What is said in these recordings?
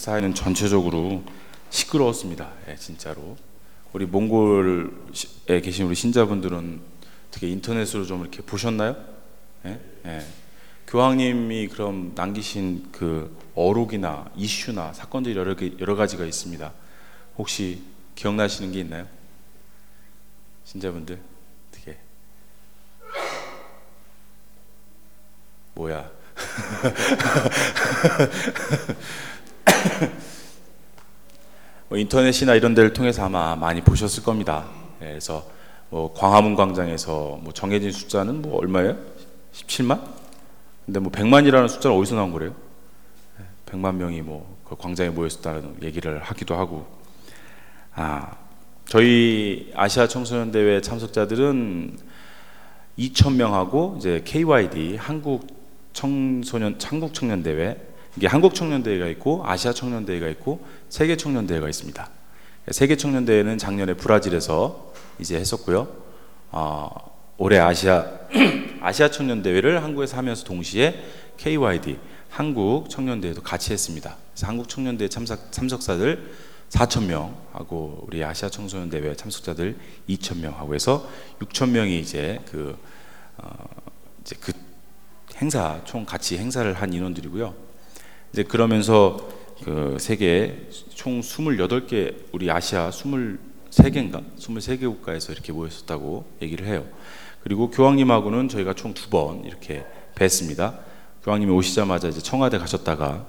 사회는 전체적으로 시끄러웠습니다. 예, 진짜로. 우리 몽골에 계신 우리 신자분들은 어떻게 인터넷으로 좀 이렇게 보셨나요? 예? 예. 교황님이 그럼 남기신 그 어록이나 이슈나 사건들이 여러, 개, 여러 가지가 있습니다. 혹시 기억나시는 게 있나요? 신자분들 어떻게? 뭐야? 뭐 인터넷이나 이런 데를 통해서 아마 많이 보셨을 겁니다. 예, 그래서 뭐 광화문 광장에서 뭐 정해진 숫자는 뭐 얼마예요? 17만? 근데 뭐 100만이라는 숫자는 어디서 나온 거래요? 100만 명이 뭐 그 광장에 모였었다는 얘기를 하기도 하고 아 저희 아시아 청소년 대회 참석자들은 2천 명하고 이제 KYD 한국 청소년 한국 청년 대회 이게 한국 청년 대회가 있고 아시아 청년 대회가 있고 세계 청년 대회가 있습니다. 세계 청년 대회는 작년에 브라질에서 이제 했었고요. 어, 올해 아시아 아시아 청년 대회를 한국에서 하면서 동시에 KYD 한국 청년 대회도 같이 했습니다. 그래서 한국 청년 대회 참석 참석자들 4천 명 하고 우리 아시아 청소년 대회 참석자들 2천 명 하고 해서 6천 명이 이제 그 어, 이제 그 행사 총 같이 행사를 한 인원들이고요. 이제 그러면서 그 세계 총 28개 우리 아시아 23개인가 23개 국가에서 이렇게 모였었다고 얘기를 해요. 그리고 교황님하고는 저희가 총 두 번 이렇게 뵀습니다. 교황님이 오시자마자 이제 청와대 가셨다가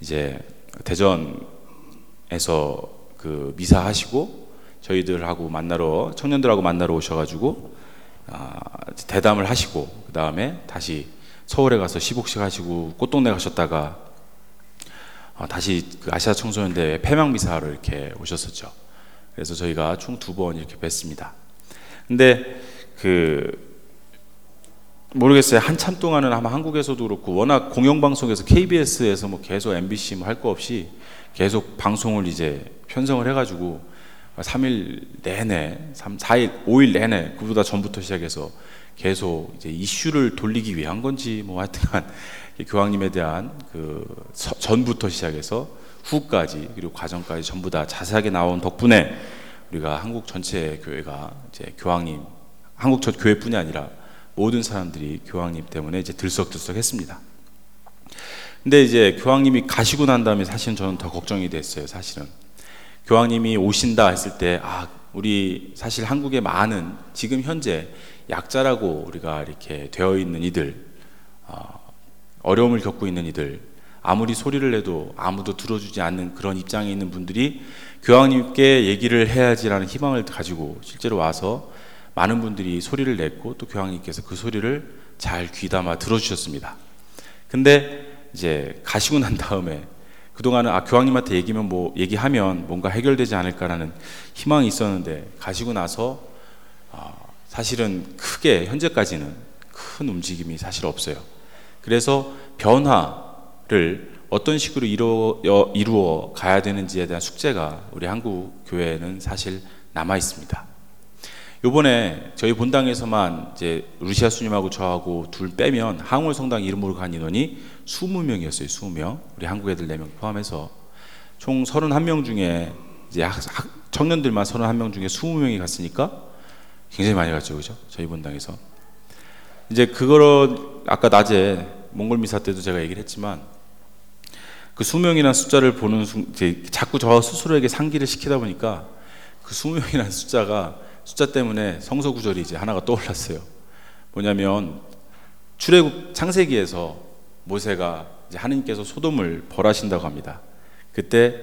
이제 대전에서 그 미사 하시고 저희들하고 만나러 청년들하고 만나러 오셔가지고 아, 대담을 하시고 그 다음에 다시 서울에 가서 시복식 하시고 꽃동네 가셨다가 어, 다시 그 아시아 청소년 대회 폐막 미사로 이렇게 오셨었죠. 그래서 저희가 총 두 번 이렇게 뵀습니다. 근데 그 모르겠어요. 한참 동안은 아마 한국에서도 그렇고 워낙 공영방송에서 KBS에서 뭐 계속 MBC 뭐 할 거 없이 계속 방송을 이제 편성을 해가지고 3일 내내, 3, 4일, 5일 내내 그보다 전부터 시작해서 계속 이제 이슈를 돌리기 위한 건지 뭐 하여튼간 교황님에 대한 그 전부터 시작해서 후까지 그리고 과정까지 전부 다 자세하게 나온 덕분에 우리가 한국 전체 교회가 이제 교황님 한국 전 교회뿐이 아니라 모든 사람들이 교황님 때문에 이제 들썩들썩했습니다. 근데 이제 교황님이 가시고 난 다음에 사실은 저는 더 걱정이 됐어요. 사실은 교황님이 오신다 했을 때 아, 우리 사실 한국의 많은 지금 현재 약자라고 우리가 이렇게 되어 있는 이들 어, 어려움을 겪고 있는 이들 아무리 소리를 내도 아무도 들어주지 않는 그런 입장에 있는 분들이 교황님께 얘기를 해야지라는 희망을 가지고 실제로 와서 많은 분들이 소리를 냈고 또 교황님께서 그 소리를 잘 귀담아 들어주셨습니다. 근데 이제 가시고 난 다음에 그동안은 아 교황님한테 얘기면 뭐 얘기하면 뭔가 해결되지 않을까라는 희망이 있었는데 가시고 나서 어, 사실은 크게 현재까지는 큰 움직임이 사실 없어요. 그래서 변화를 어떤 식으로 이루어, 이루어 가야 되는지에 대한 숙제가 우리 한국 교회는 사실 남아 있습니다. 요번에 저희 본당에서만 이제 루시아 수님하고 저하고 둘 빼면 항월 성당 이름으로 간 인원이 20명이었어요. 20명. 우리 한국 애들 4명 포함해서 총 31명 중에 이제 학, 청년들만 31명 중에 20명이 갔으니까 굉장히 많이 갔죠. 그죠? 저희 본당에서. 이제 그거를 아까 낮에 몽골 미사 때도 제가 얘기를 했지만 그 수명이라는 숫자를 보는 순, 자꾸 저 스스로에게 상기를 시키다 보니까 그 수명이라는 숫자가 숫자 때문에 성서 구절이 이제 하나가 떠올랐어요. 뭐냐면 출애굽 창세기에서 모세가 하느님께서 소돔을 벌하신다고 합니다. 그때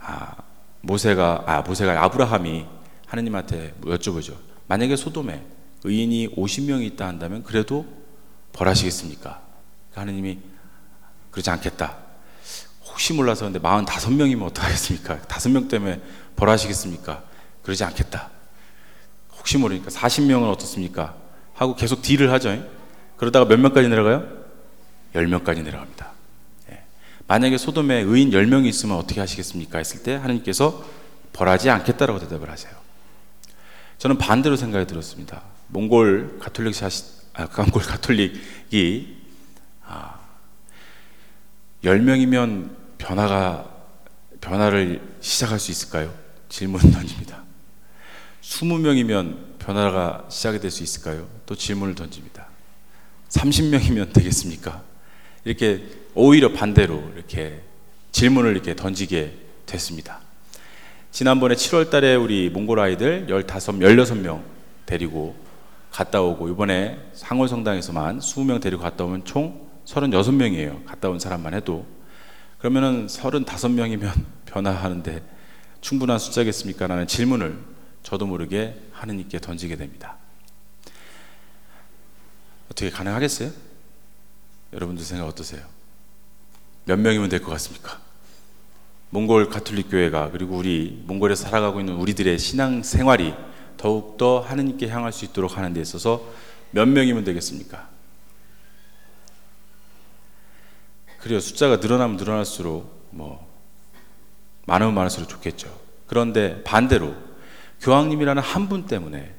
아, 모세가 아 모세가 아브라함이 하느님한테 여쭤보죠. 만약에 소돔에 의인이 50명이 있다 한다면 그래도 벌하시겠습니까? 그러니까 하느님이 그러지 않겠다. 혹시 몰라서 근데 45명이면 어떡하겠습니까? 5명 때문에 벌하시겠습니까? 그러지 않겠다. 혹시 모르니까 40명은 어떻습니까? 하고 계속 딜을 하죠. 그러다가 몇 명까지 내려가요? 10명까지 내려갑니다. 예. 만약에 소돔에 의인 10명이 있으면 어떻게 하시겠습니까? 했을 때 하느님께서 벌하지 않겠다라고 대답을 하세요. 저는 반대로 생각이 들었습니다. 몽골 가톨릭 샤시, 아, 몽골 가톨릭이 아, 10명이면 변화가 변화를 시작할 수 있을까요? 질문 던집니다. 20명이면 변화가 시작이 될 수 있을까요? 또 질문을 던집니다. 30명이면 되겠습니까? 이렇게 오히려 반대로 이렇게 질문을 이렇게 던지게 됐습니다. 지난번에 7월 달에 우리 몽골 아이들 15, 16명 데리고 갔다 오고 이번에 상월 성당에서만 20명 데리고 갔다 오면 총 36명이에요. 갔다 온 사람만 해도. 그러면은 35명이면 변화하는데 충분한 숫자겠습니까? 라는 질문을 저도 모르게 하느님께 던지게 됩니다. 어떻게 가능하겠어요? 여러분들 생각 어떠세요? 몇 명이면 될 것 같습니까? 몽골 가톨릭 교회가 그리고 우리 몽골에서 살아가고 있는 우리들의 신앙 생활이 더욱더 하느님께 향할 수 있도록 하는 데 있어서 몇 명이면 되겠습니까? 그래요. 숫자가 늘어나면 늘어날수록 뭐 많으면 많을수록 좋겠죠. 그런데 반대로 교황님이라는 한 분 때문에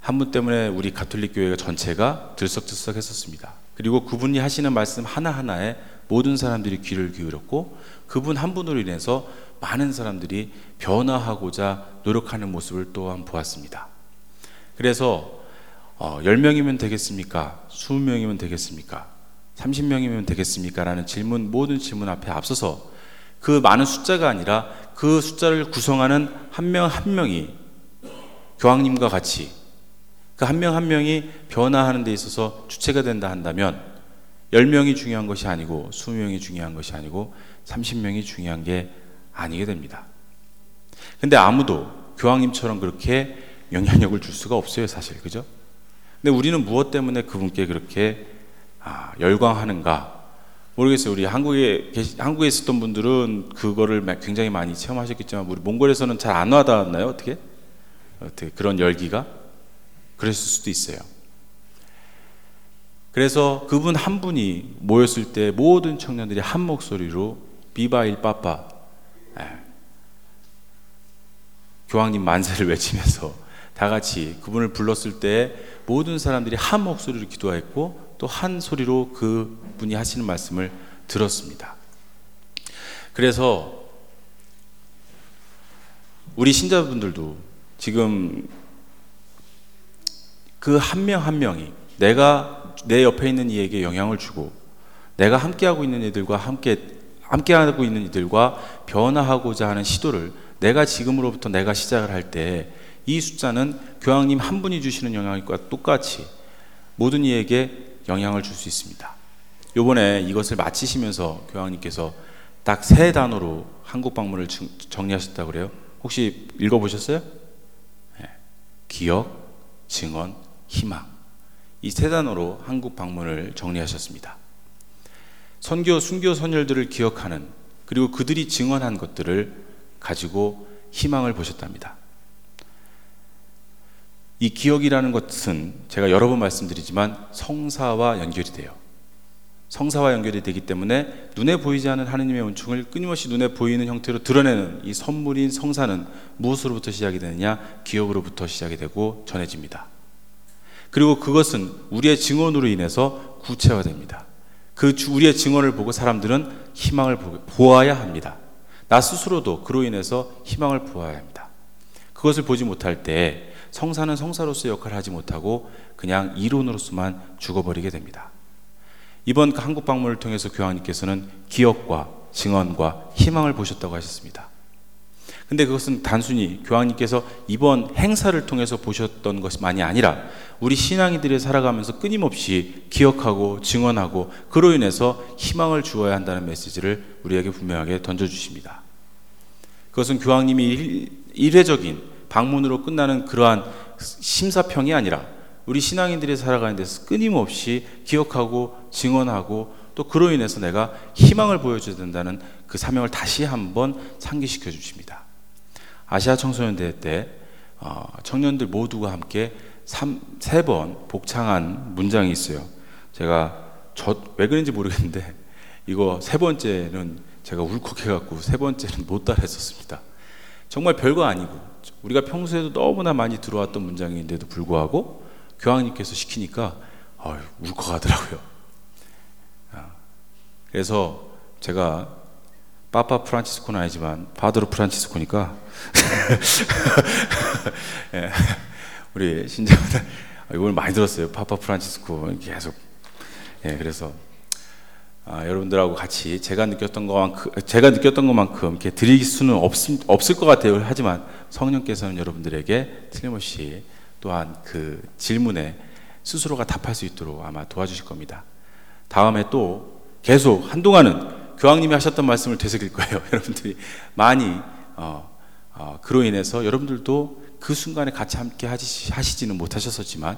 한 분 때문에 우리 가톨릭 교회가 전체가 들썩들썩했었습니다. 그리고 그분이 하시는 말씀 하나하나에 모든 사람들이 귀를 기울였고 그분 한 분으로 인해서 많은 사람들이 변화하고자 노력하는 모습을 또한 보았습니다. 그래서 어, 10명이면 되겠습니까? 20명이면 되겠습니까? 30명이면 되겠습니까? 라는 질문, 모든 질문 앞에 앞서서 그 많은 숫자가 아니라 그 숫자를 구성하는 한 명한 한 명이 교황님과 같이 그 한 명한 한 명이 변화하는 데 있어서 주체가 된다 한다면 10명이 중요한 것이 아니고 20명이 중요한 것이 아니고 30명이 중요한 게 아니게 됩니다. 근데 아무도 교황님처럼 그렇게 영향력을 줄 수가 없어요, 사실. 그죠? 근데 우리는 무엇 때문에 그분께 그렇게 아, 열광하는가? 모르겠어요. 우리 한국에 계시, 한국에 있었던 분들은 그거를 굉장히 많이 체험하셨겠지만 우리 몽골에서는 잘 안 와닿았나요? 어떻게? 어떻게 그런 열기가 그랬을 수도 있어요. 그래서 그분 한 분이 모였을 때 모든 청년들이 한 목소리로 비바일 빠빠 예. 교황님 만세를 외치면서 다 같이 그분을 불렀을 때 모든 사람들이 한 목소리로 기도했고 또 한 소리로 그 분이 하시는 말씀을 들었습니다. 그래서 우리 신자분들도 지금 그 한명한 명이 내가 내 옆에 있는 이에게 영향을 주고 내가 함께하고 있는 이들과 함께 함께하고 있는 이들과 변화하고자 하는 시도를 내가 지금으로부터 내가 시작을 할 때 이 숫자는 교황님 한 분이 주시는 영향과 똑같이 모든 이에게 영향을 줄 수 있습니다. 요번에 이것을 마치시면서 교황님께서 딱 세 단어로 한국 방문을 정리하셨다고 그래요. 혹시 읽어보셨어요? 네. 기억, 증언, 희망. 이 세 단어로 한국 방문을 정리하셨습니다. 선교, 순교 선열들을 기억하는 그리고 그들이 증언한 것들을 가지고 희망을 보셨답니다. 이 기억이라는 것은 제가 여러 번 말씀드리지만 성사와 연결이 돼요. 성사와 연결이 되기 때문에 눈에 보이지 않는 하느님의 은총을 끊임없이 눈에 보이는 형태로 드러내는 이 선물인 성사는 무엇으로부터 시작이 되느냐? 기억으로부터 시작이 되고 전해집니다. 그리고 그것은 우리의 증언으로 인해서 구체화됩니다. 그 우리의 증언을 보고 사람들은 희망을 보아야 합니다. 나 스스로도 그로 인해서 희망을 보아야 합니다. 그것을 보지 못할 때 성사는 성사로서의 역할을 하지 못하고 그냥 이론으로서만 죽어버리게 됩니다. 이번 그 한국 방문을 통해서 교황님께서는 기억과 증언과 희망을 보셨다고 하셨습니다. 근데 그것은 단순히 교황님께서 이번 행사를 통해서 보셨던 것만이 아니라 우리 신앙이들이 살아가면서 끊임없이 기억하고 증언하고 그로 인해서 희망을 주어야 한다는 메시지를 우리에게 분명하게 던져주십니다. 그것은 교황님이 일회적인 방문으로 끝나는 그러한 심사평이 아니라 우리 신앙인들이 살아가는 데서 끊임없이 기억하고 증언하고 또 그로 인해서 내가 희망을 보여줘야 된다는 그 사명을 다시 한번 상기시켜 주십니다. 아시아 청소년 대회 때 어, 청년들 모두가 함께 세 번 복창한 문장이 있어요. 제가 저 왜 그런지 모르겠는데 이거 세 번째는 제가 울컥해갖고 세 번째는 못 따라했었습니다. 정말 별거 아니고 우리가 평소에도 너무나 많이 들어왔던 문장인데도 불구하고 교황님께서 시키니까 울컥하더라고요. 아, 그래서 제가 파파 프란치스코는 아니지만 바드로 프란치스코니까 예, 우리 신자분들 이걸 많이 들었어요. 파파 프란치스코 계속 예, 그래서 아, 여러분들하고 같이 제가 느꼈던 것만큼 제가 느꼈던 것만큼 이렇게 드릴 수는 없, 없을 것 같아요. 하지만 성령께서는 여러분들에게 틀림없이 또한 그 질문에 스스로가 답할 수 있도록 아마 도와주실 겁니다. 다음에 또 계속 한동안은 교황님이 하셨던 말씀을 되새길 거예요. 여러분들이 많이 어, 어, 그로 인해서 여러분들도 그 순간에 같이 함께 하시, 하시지는 못하셨었지만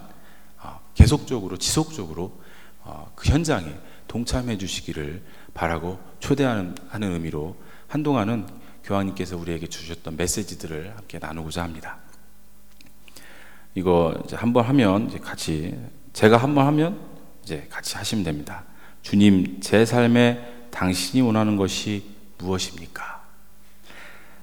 어, 계속적으로 지속적으로 어, 그 현장에 동참해 주시기를 바라고 초대하는 하는 의미로 한동안은 교황님께서 우리에게 주셨던 메시지들을 함께 나누고자 합니다. 이거 한번 하면 이제 같이 제가 한번 하면 이제 같이 하시면 됩니다. 주님 제 삶에 당신이 원하는 것이 무엇입니까?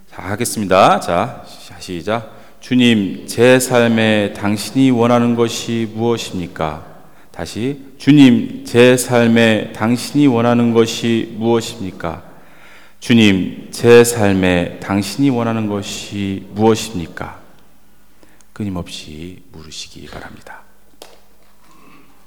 자, 하겠습니다. 자, 시작. 주님, 제 삶에 당신이 원하는 것이 무엇입니까? 다시, 주님, 제 삶에 당신이 원하는 것이 무엇입니까? 주님, 제 삶에 당신이 원하는 것이 무엇입니까? 끊임없이 물으시기 바랍니다.